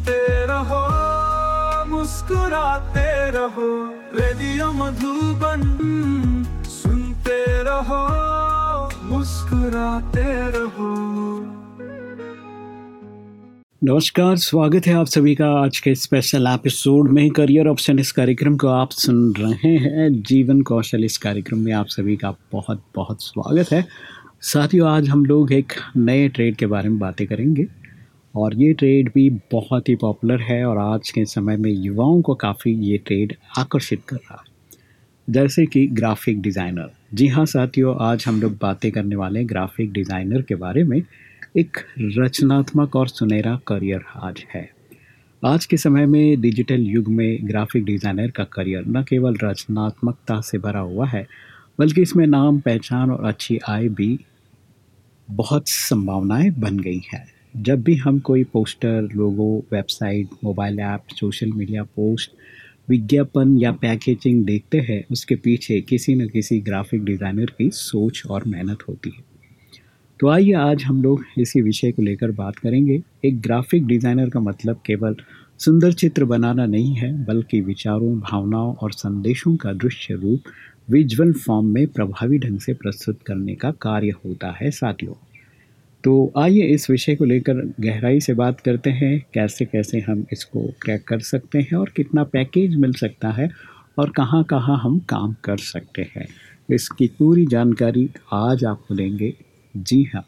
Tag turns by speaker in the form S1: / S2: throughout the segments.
S1: सुनते रहो, मुस्कुराते रहो, रेडियो मधुबन सुनते रहो, मुस्कुराते रहो।
S2: नमस्कार, स्वागत है आप सभी का आज के स्पेशल एपिसोड में करियर ऑप्शन इस कार्यक्रम को आप सुन रहे हैं। जीवन कौशल इस कार्यक्रम में आप सभी का बहुत बहुत स्वागत है। साथियों, आज हम लोग एक नए ट्रेड के बारे में बातें करेंगे। और ये ट्रेड भी बहुत ही पॉपुलर है और आज के समय में युवाओं को काफ़ी ये ट्रेड आकर्षित कर रहा है। जैसे कि ग्राफिक डिज़ाइनर जी हाँ साथियों, आज हम लोग बातें करने वाले हैं ग्राफिक डिज़ाइनर के बारे में। एक रचनात्मक और सुनहरा करियर आज है। आज के समय में डिजिटल युग में ग्राफिक डिज़ाइनर का करियर न केवल रचनात्मकता से भरा हुआ है, बल्कि इसमें नाम, पहचान और अच्छी आय भी बहुत संभावनाएँ बन गई हैं। जब भी हम कोई poster, logo, website, mobile app, social media post, विज्ञापन या पैकेजिंग देखते हैं, उसके पीछे किसी न किसी ग्राफिक डिज़ाइनर की सोच और मेहनत होती है। तो आइए आज हम लोग इसी विषय को लेकर बात करेंगे। एक ग्राफिक डिज़ाइनर का मतलब केवल सुंदर चित्र बनाना नहीं है, बल्कि विचारों, भावनाओं और संदेशों का दृश्य रूप विजुअल फॉर्म में प्रभावी ढंग से प्रस्तुत करने का कार्य होता है, साथियों। तो आइए इस विषय को लेकर गहराई से बात करते हैं, कैसे कैसे हम इसको क्रैक कर सकते हैं और कितना पैकेज मिल सकता है और कहाँ कहाँ हम काम कर सकते हैं। इसकी पूरी जानकारी आज आपको देंगे। जी हाँ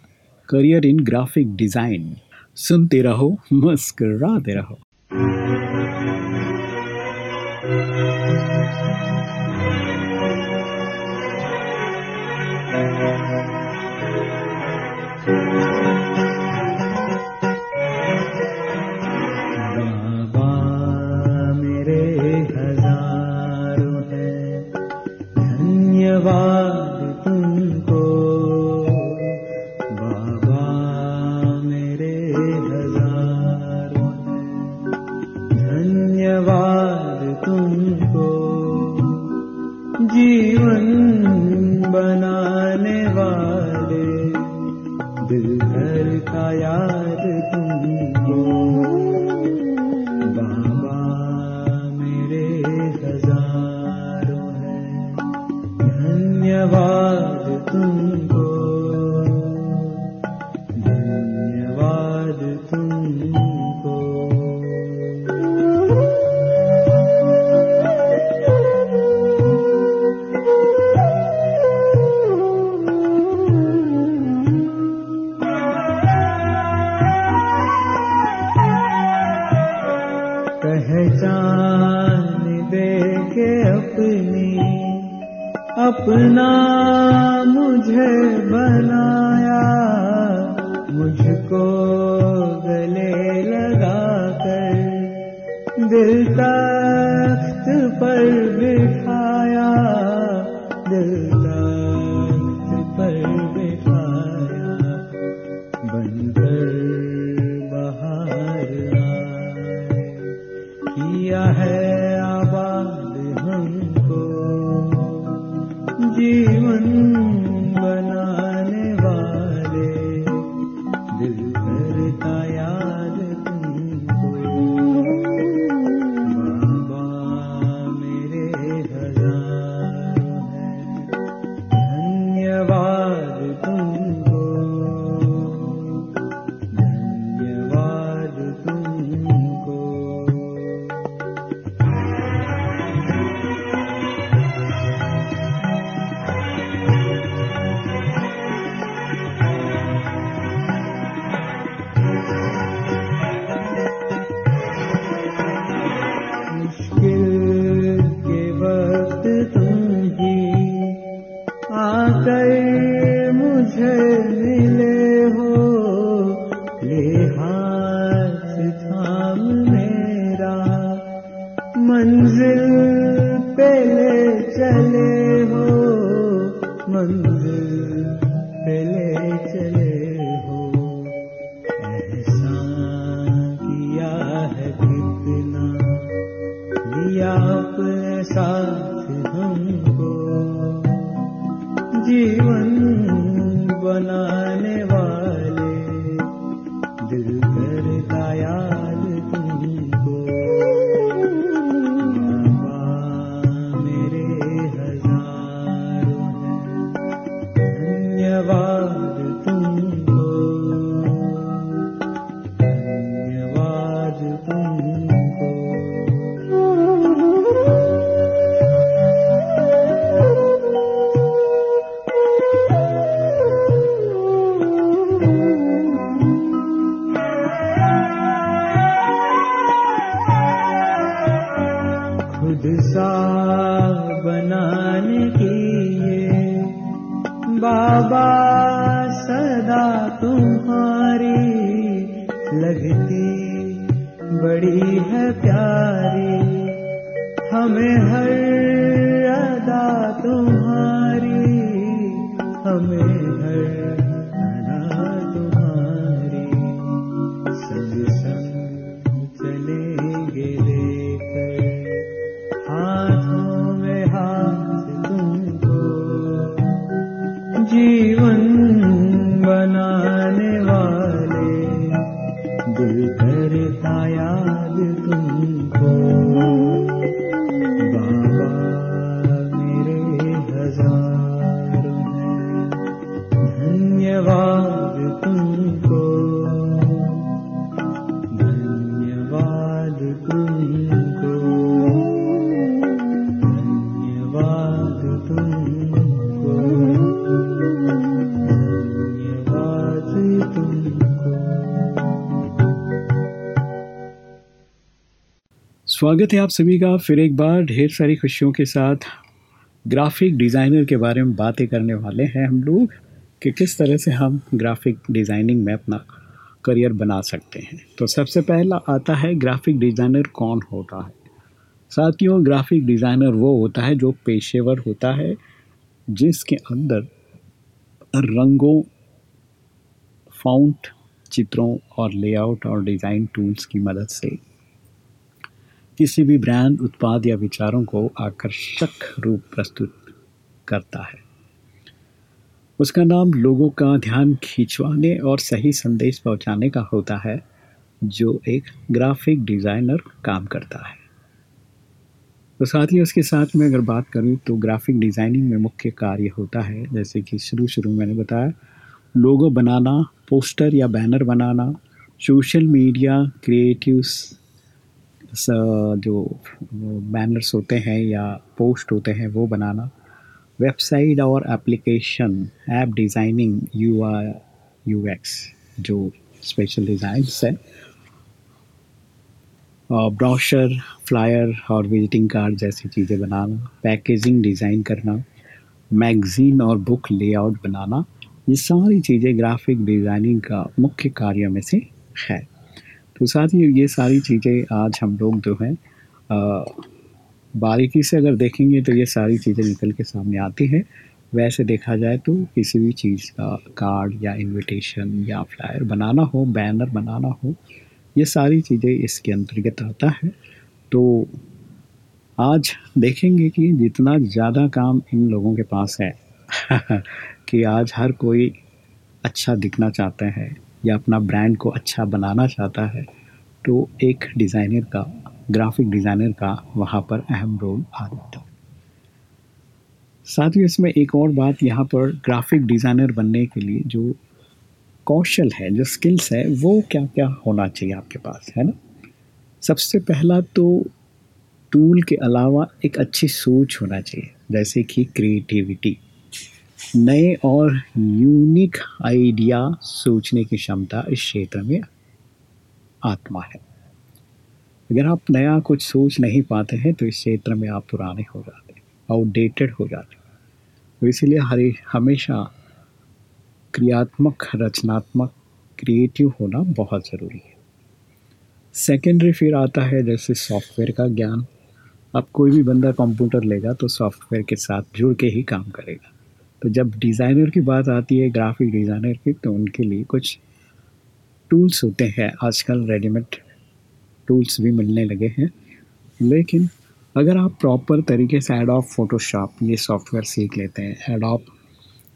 S2: करियर इन ग्राफिक डिज़ाइन। सुनते रहो, मुस्कराते रहो।
S3: बनाया मुझको गले लगा कर दिल तख्त पर बिठाया झेल बाबा सदा तुम्हारी लगती बड़ी है प्यारी। हमें हर अदा तुम्हारी हमें
S2: स्वागत है आप सभी का। फिर एक बार ढेर सारी खुशियों के साथ ग्राफिक डिज़ाइनर के बारे में बातें करने वाले हैं हम लोग कि किस तरह से हम ग्राफिक डिज़ाइनिंग में अपना करियर बना सकते हैं। तो सबसे पहला आता है ग्राफिक डिज़ाइनर कौन होता है? साथियों ग्राफिक डिज़ाइनर वो होता है जो पेशेवर होता है, जिसके अंदर रंगों फाउंट चित्रों और लेआउट और डिज़ाइन टूल्स की मदद से किसी भी ब्रांड, उत्पाद या विचारों को आकर्षक रूप प्रस्तुत करता है। उसका नाम लोगों का ध्यान खींचवाने और सही संदेश पहुँचाने का होता है, जो एक ग्राफिक डिज़ाइनर काम करता है। तो साथ ही उसके साथ में अगर बात करूँ तो ग्राफिक डिज़ाइनिंग में मुख्य कार्य होता है, जैसे कि शुरू शुरू में मैंने बताया, लोगो बनाना, पोस्टर या बैनर बनाना, सोशल मीडिया, क्रिएटिव्स जो बैनर्स होते हैं या पोस्ट होते हैं, वो बनाना। वेबसाइट और application app designing U I U X जो स्पेशल डिज़ाइंस है। ब्राउशर फ्लायर और विजिटिंग कार्ड जैसी चीज़ें बनाना। पैकेजिंग डिज़ाइन करना। मैगज़ीन और बुक लेआउट बनाना। ये सारी चीज़ें ग्राफिक डिज़ाइनिंग का मुख्य कार्य में से है। तो साथ ही ये सारी चीज़ें आज हम लोग जो हैं बारीकी से अगर देखेंगे तो ये सारी चीज़ें निकल के सामने आती हैं। वैसे देखा जाए तो किसी भी चीज़ का कार्ड या इनविटेशन या फ्लायर बनाना हो बैनर बनाना हो, ये सारी चीज़ें इसके अंतर्गत आता है। तो आज देखेंगे कि जितना ज़्यादा काम इन लोगों के पास है, कि आज हर कोई अच्छा दिखना चाहते हैं। या अपना ब्रांड को अच्छा बनाना चाहता है तो एक डिज़ाइनर का ग्राफिक डिज़ाइनर का वहाँ पर अहम रोल आ जाता है। साथ ही इसमें एक और बात यहाँ पर ग्राफिक डिज़ाइनर बनने के लिए जो कौशल है, जो स्किल्स है, वो क्या क्या होना चाहिए आपके पास, है ना? सबसे पहला तो टूल के अलावा एक अच्छी सोच होना चाहिए, जैसे कि क्रिएटिविटी नए और यूनिक आइडिया सोचने की क्षमता इस क्षेत्र में आत्मा है। अगर आप नया कुछ सोच नहीं पाते हैं तो इस क्षेत्र में आप पुराने हो जाते हैं आउटडेटेड हो जाते हैं। तो इसीलिए हरे, हमेशा क्रियात्मक, रचनात्मक क्रिएटिव होना बहुत ज़रूरी है। सेकेंडरी फिर आता है जैसे सॉफ्टवेयर का ज्ञान। अब कोई भी बंदा कंप्यूटर लेगा तो सॉफ्टवेयर के साथ जुड़ के ही काम करेगा। तो जब डिज़ाइनर की बात आती है ग्राफिक डिज़ाइनर की तो उनके लिए कुछ टूल्स होते हैं। आजकल रेडीमेड टूल्स भी मिलने लगे हैं। लेकिन अगर आप प्रॉपर तरीके से एडॉप फोटोशॉप ये सॉफ्टवेयर सीख लेते हैं एडॉप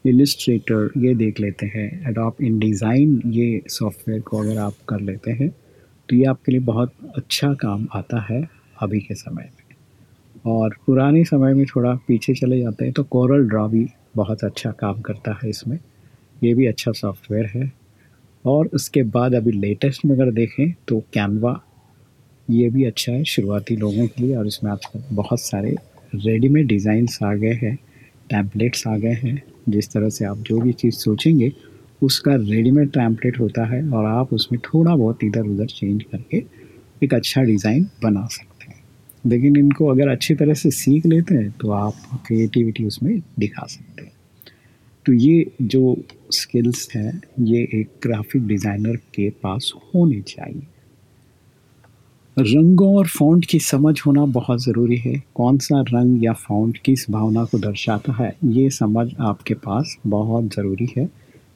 S2: इलिस्ट्रेटर ये देख लेते हैं एडॉप इन डिज़ाइन ये सॉफ्टवेयर को अगर आप कर लेते हैं तो ये आपके लिए बहुत अच्छा काम आता है अभी के समय में। और पुराने समय में थोड़ा पीछे चले जाते हैं तो कोरल ड्रा भी बहुत अच्छा काम करता है इसमें। ये भी अच्छा सॉफ्टवेयर है। और उसके बाद अभी लेटेस्ट में अगर देखें तो कैनवा ये भी अच्छा है शुरुआती लोगों के लिए। और इसमें आजकल बहुत सारे रेडीमेड डिज़ाइंस आ गए हैं टैम्पलेट्स आ गए हैं। जिस तरह से आप जो भी चीज़ सोचेंगे, उसका रेडीमेड टैम्पलेट होता है और आप उसमें थोड़ा बहुत इधर उधर चेंज करके एक अच्छा डिज़ाइन बना सकते लेकिन इनको अगर अच्छी तरह से सीख लेते हैं तो आप क्रिएटिविटी उसमें दिखा सकते हैं। तो ये जो स्किल्स हैं, ये एक ग्राफिक डिज़ाइनर के पास होने चाहिए। रंगों और फ़ॉन्ट की समझ होना बहुत ज़रूरी है। कौन सा रंग या फ़ॉन्ट किस भावना को दर्शाता है, ये समझ आपके पास बहुत ज़रूरी है।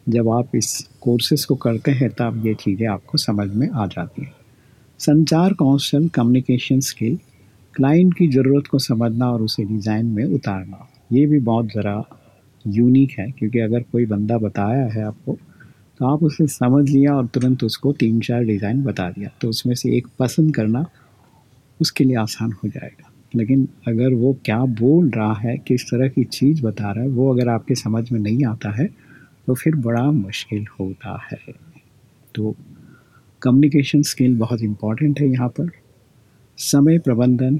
S2: जब आप इस कोर्सेज़ को करते हैं, तब ये चीज़ें आपको समझ में आ जाती हैं। संचार, कौशल कम्युनिकेशन स्किल क्लाइंट की ज़रूरत को समझना और उसे डिज़ाइन में उतारना। ये भी बहुत ज़रा यूनिक है, क्योंकि अगर कोई बंदा बताया है आपको तो आप उसे समझ लिया और तुरंत उसको तीन चार डिज़ाइन बता दिया। तो उसमें से एक पसंद करना उसके लिए आसान हो जाएगा। लेकिन अगर वो क्या बोल रहा है, किस तरह की चीज़ बता रहा है, वो अगर आपके समझ में नहीं आता है तो फिर बड़ा मुश्किल होता है। तो कम्युनिकेशन स्किल बहुत इंपॉर्टेंट है यहाँ पर। समय प्रबंधन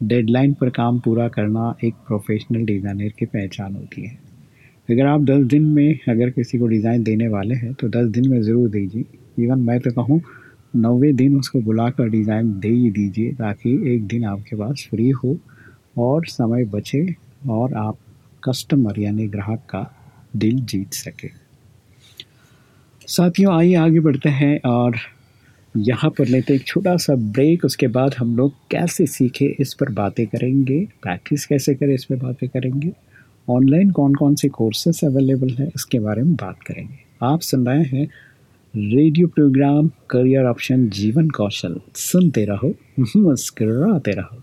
S2: डेडलाइन पर काम पूरा करना एक प्रोफेशनल डिज़ाइनर की पहचान होती है। अगर आप दस दिन में अगर किसी को डिज़ाइन देने वाले हैं तो दस दिन में ज़रूर दीजिए। इवन मैं तो कहूँ, नौवे दिन उसको बुलाकर डिज़ाइन दे ही दीजिए, ताकि एक दिन आपके पास फ्री हो और समय बचे और आप कस्टमर यानी ग्राहक का दिल जीत सके। साथियों, आइए आगे बढ़ते हैं और यहाँ पर लेते एक छोटा सा ब्रेक उसके बाद हम लोग कैसे सीखे, इस पर बातें करेंगे प्रैक्टिस कैसे करें, इस पर बातें करेंगे ऑनलाइन कौन कौन से कोर्सेस अवेलेबल हैं, इसके बारे में बात करेंगे। आप सुन रहे हैं रेडियो प्रोग्राम करियर ऑप्शन जीवन कौशल। सुनते रहो, मुस्कराते रहो।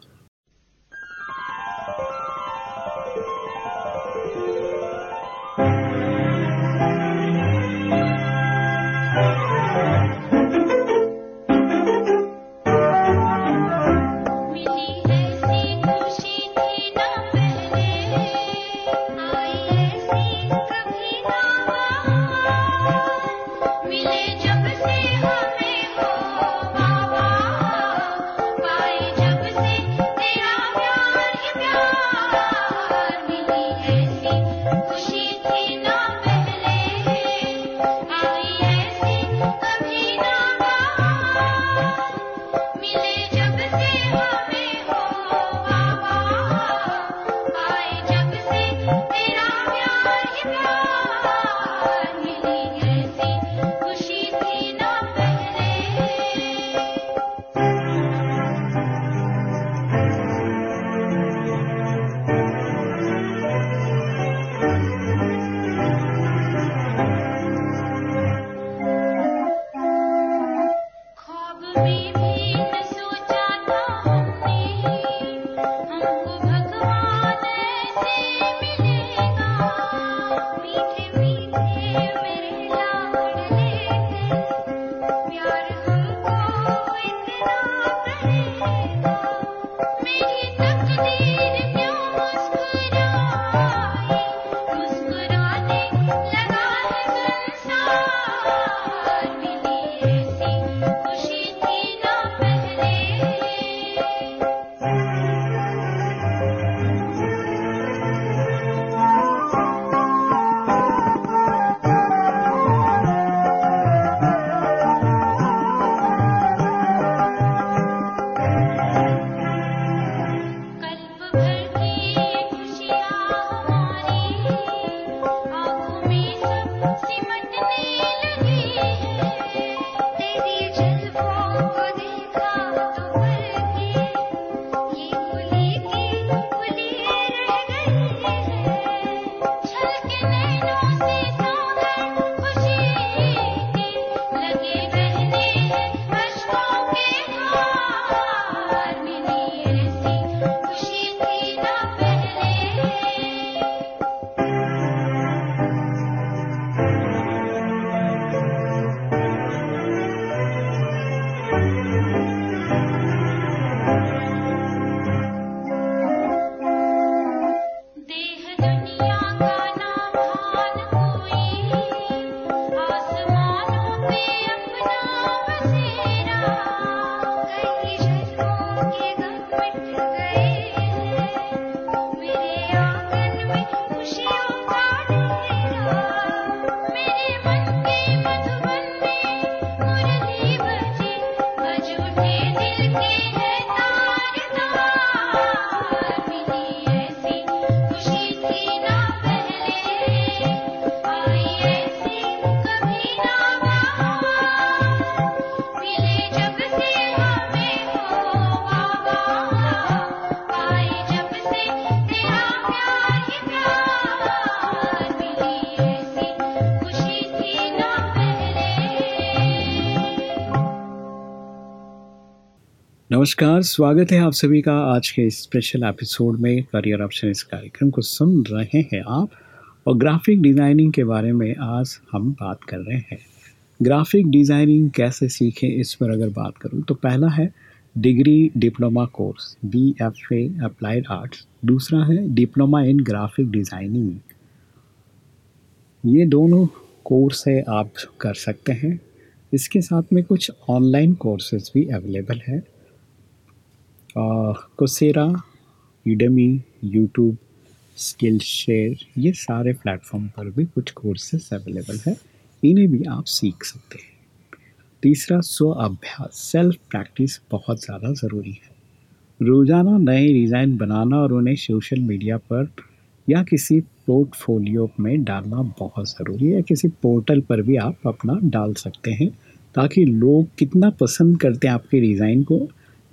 S2: नमस्कार, स्वागत है आप सभी का आज के स्पेशल एपिसोड में करियर ऑप्शन इस कार्यक्रम को सुन रहे हैं आप और ग्राफिक डिज़ाइनिंग के बारे में आज हम बात कर रहे हैं। ग्राफिक डिज़ाइनिंग कैसे सीखें इस पर अगर बात करूँ तो पहला है degree diploma course B F A applied arts दूसरा है डिप्लोमा इन ग्राफिक डिज़ाइनिंग ये दोनों कोर्स है, आप कर सकते हैं। इसके साथ में कुछ ऑनलाइन कोर्सेज भी अवेलेबल है। Coursera Udemy YouTube Skillshare ये सारे प्लेटफॉर्म पर भी कुछ कोर्सेस अवेलेबल है। इन्हें भी आप सीख सकते हैं। तीसरा स्व अभ्यास सेल्फ प्रैक्टिस बहुत ज़्यादा ज़रूरी है। रोज़ाना नए डिज़ाइन बनाना और उन्हें सोशल मीडिया पर या किसी पोर्टफोलियो में डालना बहुत ज़रूरी है। किसी पोर्टल पर भी आप अपना डाल सकते हैं ताकि लोग कितना पसंद करते हैं आपके डिज़ाइन को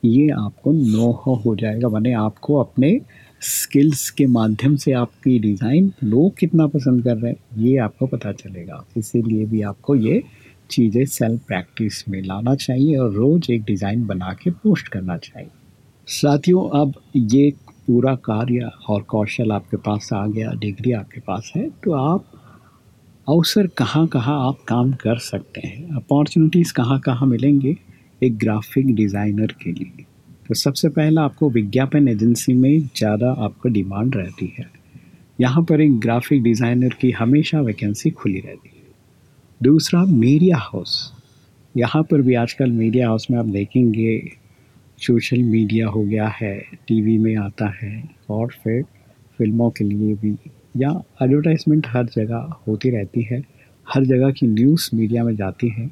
S2: ये आपको नो हो जाएगा बने आपको अपने स्किल्स के माध्यम से आपकी डिज़ाइन लोग कितना पसंद कर रहे हैं, ये आपको पता चलेगा। इसीलिए भी आपको ये चीज़ें सेल्फ प्रैक्टिस में लाना चाहिए और रोज़ एक डिज़ाइन बना के पोस्ट करना चाहिए। साथियों, अब ये पूरा कार्य और कौशल आपके पास आ गया डिग्री आपके पास है तो आप अवसर कहाँ कहाँ आप काम कर सकते हैं? अपॉर्चुनिटीज़ कहाँ कहाँ मिलेंगे? एक ग्राफिक डिज़ाइनर के लिए। तो सबसे पहला आपको विज्ञापन एजेंसी में ज़्यादा आपको डिमांड रहती है। यहाँ पर एक ग्राफिक डिज़ाइनर की हमेशा वैकेंसी खुली रहती है। दूसरा मीडिया हाउस यहाँ पर भी आजकल मीडिया हाउस में आप देखेंगे सोशल मीडिया हो गया है टीवी में आता है और फिर फ़िल्मों के लिए भी। या एडवर्टाइजमेंट हर जगह होती रहती है। हर जगह की न्यूज़ मीडिया में जाती है।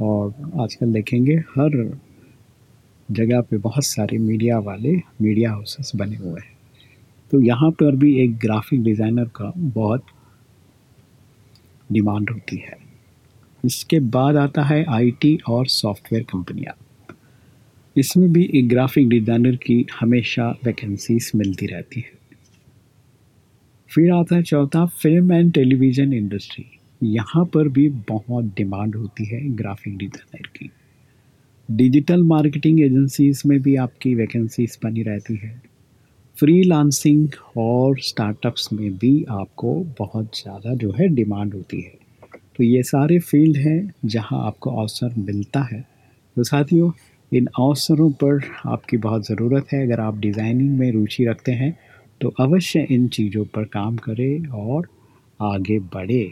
S2: और आजकल देखेंगे हर जगह पे बहुत सारे मीडिया वाले मीडिया हाउसेस बने हुए हैं। तो यहाँ पर भी एक ग्राफिक डिज़ाइनर का बहुत डिमांड होती है। इसके बाद आता है आईटी और सॉफ्टवेयर कंपनियाँ। इसमें भी एक ग्राफिक डिज़ाइनर की हमेशा वैकेंसीज मिलती रहती है। फिर आता है चौथा, फ़िल्म एंड टेलीविज़न इंडस्ट्री। यहाँ पर भी बहुत डिमांड होती है ग्राफिक डिज़ाइनर की। डिजिटल मार्केटिंग एजेंसीज में भी आपकी वैकेंसीज बनी रहती है। फ्री लांसिंग और स्टार्टअप्स में भी आपको बहुत ज़्यादा जो है डिमांड होती है। तो ये सारे फ़ील्ड हैं जहाँ आपको अवसर मिलता है। तो साथियों, इन अवसरों पर आपकी बहुत ज़रूरत है। अगर आप डिज़ाइनिंग में रुचि रखते हैं तो अवश्य इन चीज़ों पर काम करें और आगे बढ़े।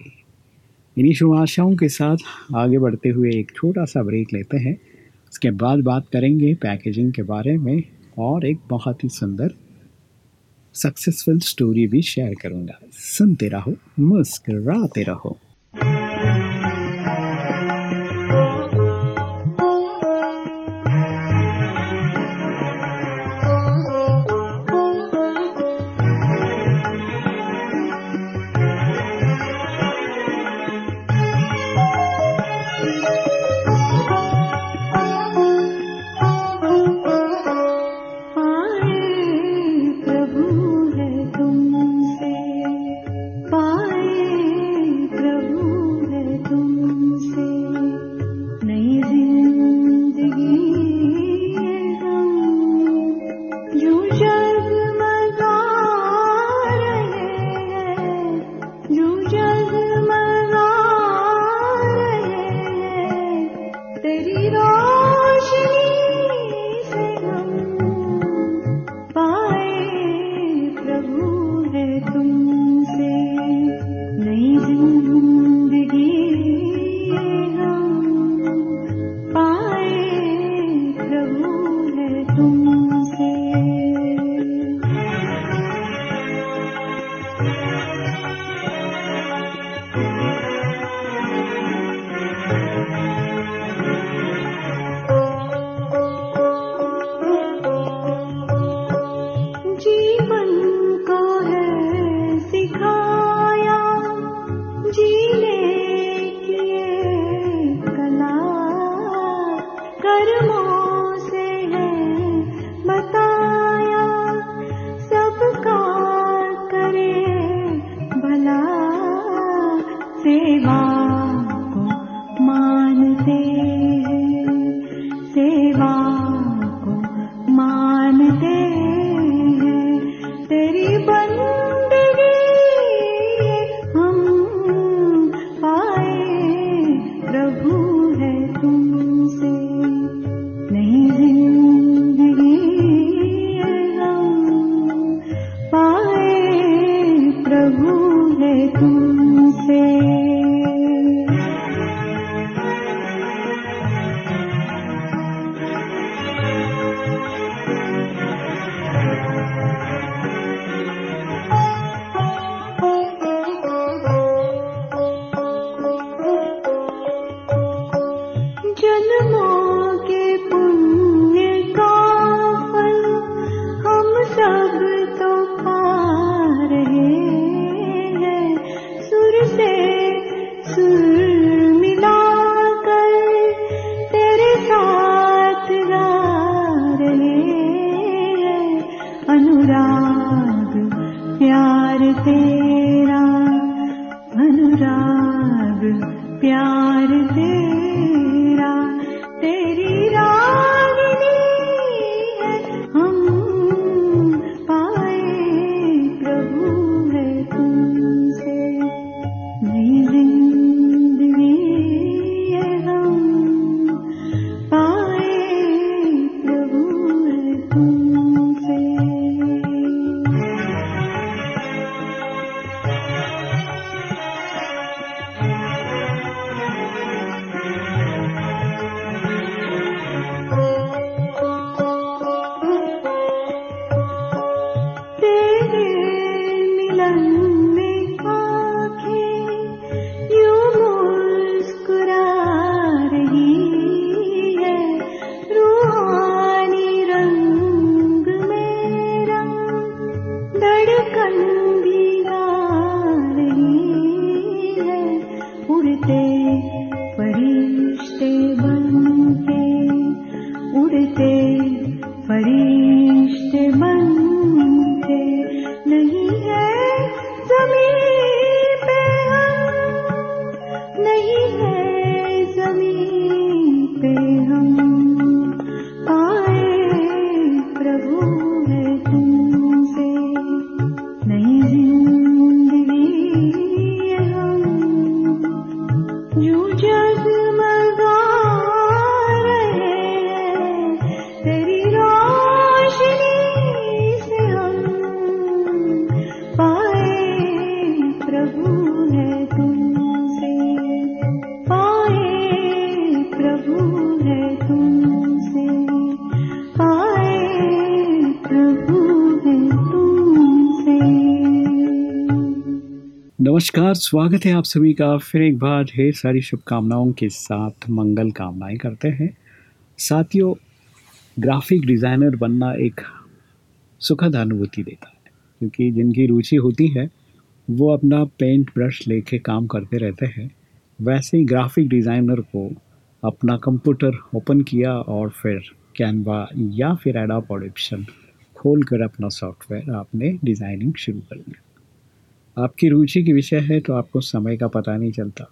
S2: इन्हीं शुभ आशाओं के साथ आगे बढ़ते हुए एक छोटा सा ब्रेक लेते हैं। उसके बाद बात करेंगे पैकेजिंग के बारे में और एक बहुत ही सुंदर सक्सेसफुल स्टोरी भी शेयर करूँगा। सुनते रहो, मुस्कराते रहो। नमस्कार, स्वागत है आप सभी का। फिर एक बार ढेर सारी शुभकामनाओं के साथ मंगल कामनाएँ करते हैं। साथियों ग्राफिक डिज़ाइनर बनना एक सुखद अनुभूति देता है, क्योंकि जिनकी रुचि होती है, वो अपना पेंट ब्रश लेके काम करते रहते हैं। वैसे ही ग्राफिक डिज़ाइनर को अपना कंप्यूटर ओपन किया और फिर कैनवा या फिर एडोब ऑडिशन खोल कर अपना सॉफ्टवेयर आपने डिज़ाइनिंग शुरू कर दिया। आपकी रुचि की विषय है तो आपको समय का पता नहीं चलता।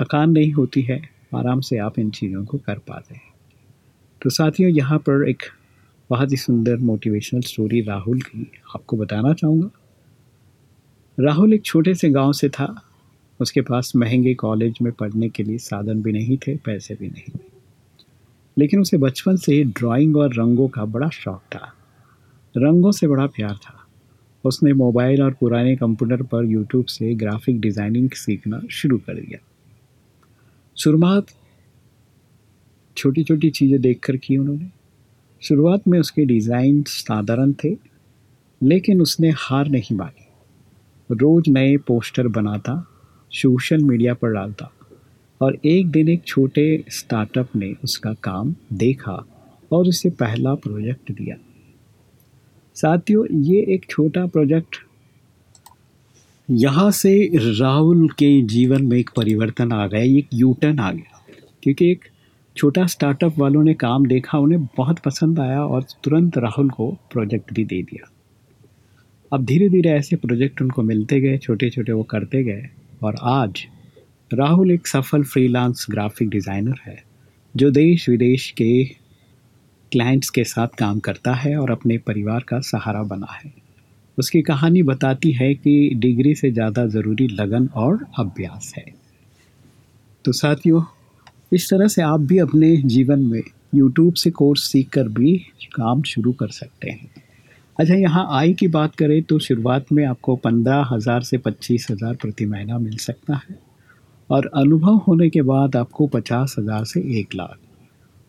S2: थकान नहीं होती है, आराम से आप इन चीज़ों को कर पाते हैं। तो साथियों, यहाँ पर एक बहुत ही सुंदर मोटिवेशनल स्टोरी राहुल की आपको बताना चाहूँगा। राहुल एक छोटे से गाँव से था। उसके पास महँगे कॉलेज में पढ़ने के लिए साधन भी नहीं थे, पैसे भी नहीं थे। लेकिन उसे बचपन से ही ड्राइंग और रंगों का बड़ा शौक था। रंगों से बड़ा प्यार था। उसने मोबाइल और पुराने कंप्यूटर पर यूट्यूब से ग्राफिक डिज़ाइनिंग सीखना शुरू कर दिया। शुरुआत छोटी छोटी चीज़ें देखकर की उन्होंने। शुरुआत में उसके डिज़ाइन साधारण थे, लेकिन उसने हार नहीं मानी। रोज़ नए पोस्टर बनाता सोशल मीडिया पर डालता और एक दिन एक छोटे स्टार्टअप ने उसका काम देखा और उसे पहला प्रोजेक्ट दिया। साथियों, ये एक छोटा प्रोजेक्ट। यहाँ से राहुल के जीवन में एक परिवर्तन आ गया, एक यूटर्न आ गया। क्योंकि एक छोटा स्टार्टअप वालों ने काम देखा, उन्हें बहुत पसंद आया और तुरंत राहुल को प्रोजेक्ट भी दे दिया। अब धीरे धीरे ऐसे प्रोजेक्ट उनको मिलते गए छोटे छोटे वो करते गए और आज राहुल एक सफल फ्रीलांस ग्राफिक डिज़ाइनर है, जो देश विदेश के क्लाइंट्स के साथ काम करता है और अपने परिवार का सहारा बना है। उसकी कहानी बताती है कि डिग्री से ज़्यादा ज़रूरी लगन और अभ्यास है। तो साथियों, इस तरह से आप भी अपने जीवन में यूट्यूब से कोर्स सीख कर भी काम शुरू कर सकते हैं। अच्छा यहाँ आय की बात करें तो शुरुआत में आपको पंद्रह हज़ार से पच्चीस हज़ार प्रति महीना मिल सकता है और अनुभव होने के बाद आपको पचास हज़ार से एक लाख।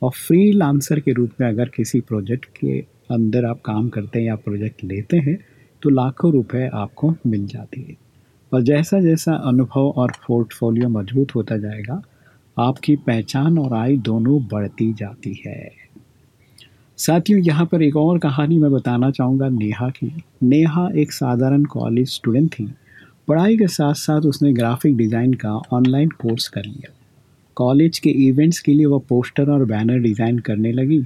S2: और फ्री लांसर के रूप में अगर किसी प्रोजेक्ट के अंदर आप काम करते हैं या प्रोजेक्ट लेते हैं तो लाखों रुपए आपको मिल जाती है। और जैसा जैसा अनुभव और पोर्टफोलियो मज़बूत होता जाएगा, आपकी पहचान और आय दोनों बढ़ती जाती है। साथियों, यहाँ पर एक और कहानी मैं बताना चाहूँगा नेहा की। नेहा एक साधारण कॉलेज स्टूडेंट थी। पढ़ाई के साथ साथ उसने ग्राफिक डिज़ाइन का ऑनलाइन कोर्स कर लिया। कॉलेज के इवेंट्स के लिए वह पोस्टर और बैनर डिज़ाइन करने लगी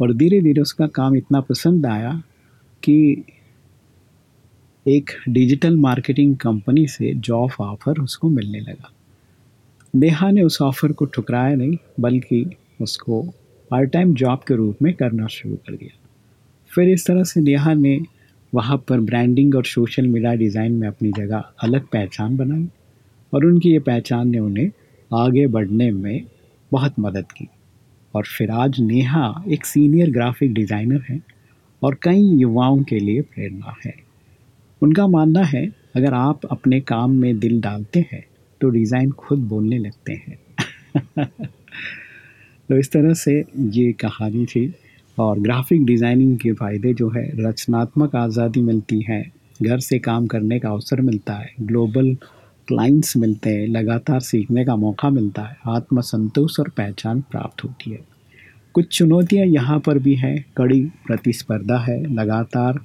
S2: और धीरे धीरे उसका काम इतना पसंद आया कि एक डिजिटल मार्केटिंग कंपनी से जॉब ऑफ़र उसको मिलने लगा। नेहा ने उस ऑफ़र को ठुकराया नहीं, बल्कि उसको पार्ट टाइम जॉब के रूप में करना शुरू कर दिया। फिर इस तरह से नेहा ने वहाँ पर ब्रांडिंग और सोशल मीडिया डिज़ाइन में अपनी जगह अलग पहचान बनाई और उनकी ये पहचान ने उन्हें आगे बढ़ने में बहुत मदद की। और फिर आज नेहा एक सीनियर ग्राफिक डिज़ाइनर हैं और कई युवाओं के लिए प्रेरणा है। उनका मानना है, अगर आप अपने काम में दिल डालते हैं तो डिज़ाइन खुद बोलने लगते हैं। तो इस तरह से ये कहानी थी और ग्राफिक डिज़ाइनिंग के फ़ायदे जो है, रचनात्मक आज़ादी मिलती है, घर से काम करने का अवसर मिलता है, ग्लोबल क्लाइंट्स मिलते हैं, लगातार सीखने का मौका मिलता है आत्मसंतोष और पहचान प्राप्त होती है। कुछ चुनौतियाँ यहाँ पर भी हैं, कड़ी प्रतिस्पर्धा है, लगातार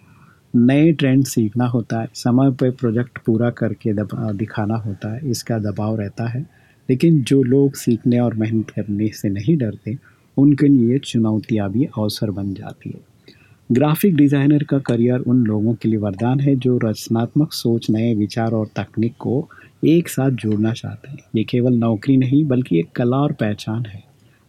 S2: नए ट्रेंड सीखना होता है, समय पर प्रोजेक्ट पूरा करके दिखाना होता है, इसका दबाव रहता है। लेकिन जो लोग सीखने और मेहनत करने से नहीं डरते, उनके लिए चुनौतियाँ भी अवसर बन जाती है। ग्राफिक डिज़ाइनर का करियर उन लोगों के लिए वरदान है, जो रचनात्मक सोच, नए विचार और तकनीक को एक साथ जोड़ना चाहते हैं। ये केवल नौकरी नहीं, बल्कि एक कला और पहचान है।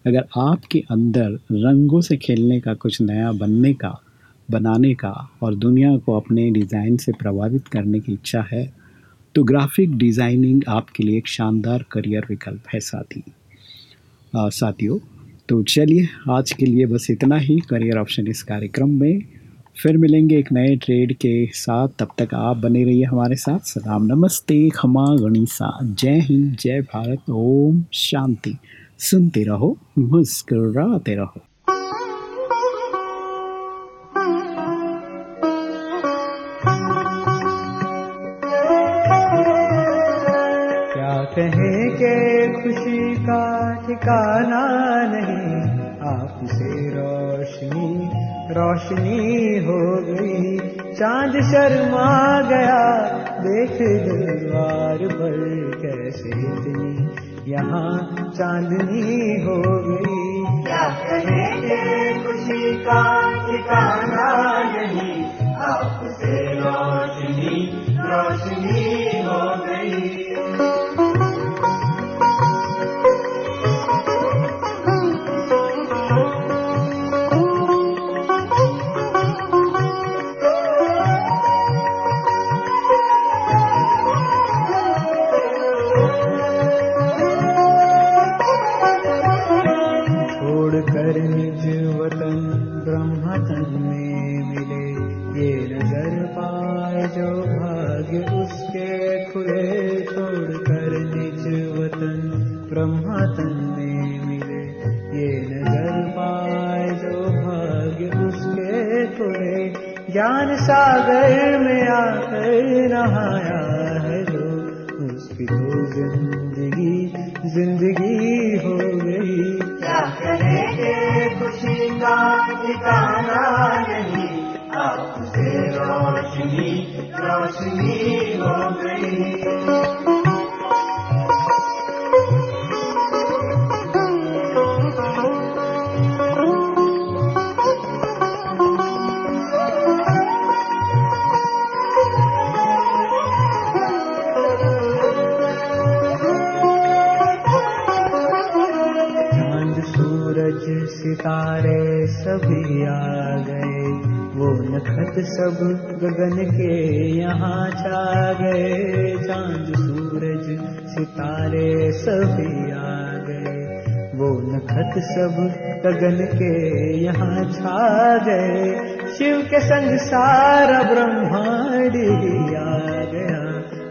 S2: अगर आपके अंदर रंगों से खेलने का, कुछ नया बनने का, बनाने का और दुनिया को अपने डिज़ाइन से प्रभावित करने की इच्छा है तो ग्राफिक डिज़ाइनिंग आपके लिए एक शानदार करियर विकल्प है, साथी। साथियों तो चलिए, आज के लिए बस इतना ही। करियर ऑप्शन इस कार्यक्रम में। फिर मिलेंगे एक नए ट्रेड के साथ। तब तक आप बने रहिए हमारे साथ। सलाम, नमस्ते, खमा गणिसा। जय हिंद, जय भारत। ओम शांति। सुनते रहो, मुस्कुराते रहो।
S3: खुशी का ठिकाना नहीं? आपसे रोशनी रोशनी हो गई। चाँद शर्मा गया। देख दीवार पर कैसे इतनी। यहाँ चांदनी हो गई। क्या कहें के खुशी का ठिकाना नहीं आपसे रोशनी रोशनी सागर में आकर नहाया है जो उसकी तो ज़िंदगी ज़िंदगी हो गई। क्या करेंगे खुशी का ठिकाना नहीं आपसे रोशनी रोशनी हो गई। सभी आ गए। वो नखत सब गगन के यहाँ छा गए। चाँद, सूरज, सितारे सभी आ गए। वो नखत सब गगन के यहाँ छा गए। शिव के संग सारा ब्रह्मांड ही आ गया।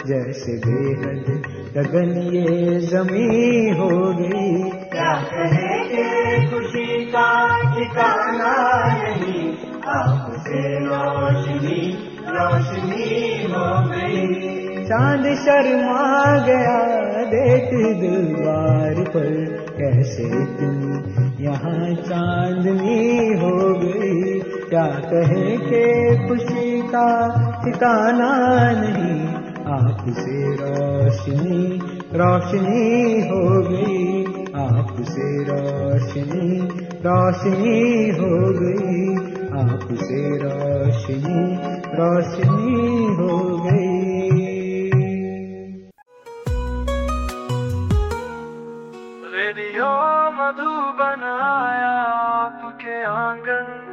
S3: जैसे बेहद गगन ये जमी हो गई। क्या कहेंगे खुशी का ठिकाना नहीं आपसे रोशनी रोशनी हो गई। चाँद शर्मा गया, देख दीवार पर। कैसे तुम यहाँ चांदनी हो गई? क्या कहे के खुशी का ठिकाना नहीं? आपसे रोशनी रोशनी हो गई। आपसे रोशनी रोशनी हो गई। आपसे रोशनी रोशनी हो गई।
S1: रेडियो मधु बनाया आपके आँगन।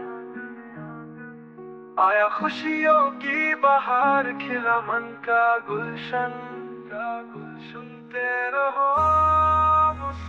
S1: आया खुशियों की बहार, खिला मन का गुलशन। का गुल सुनते रहो।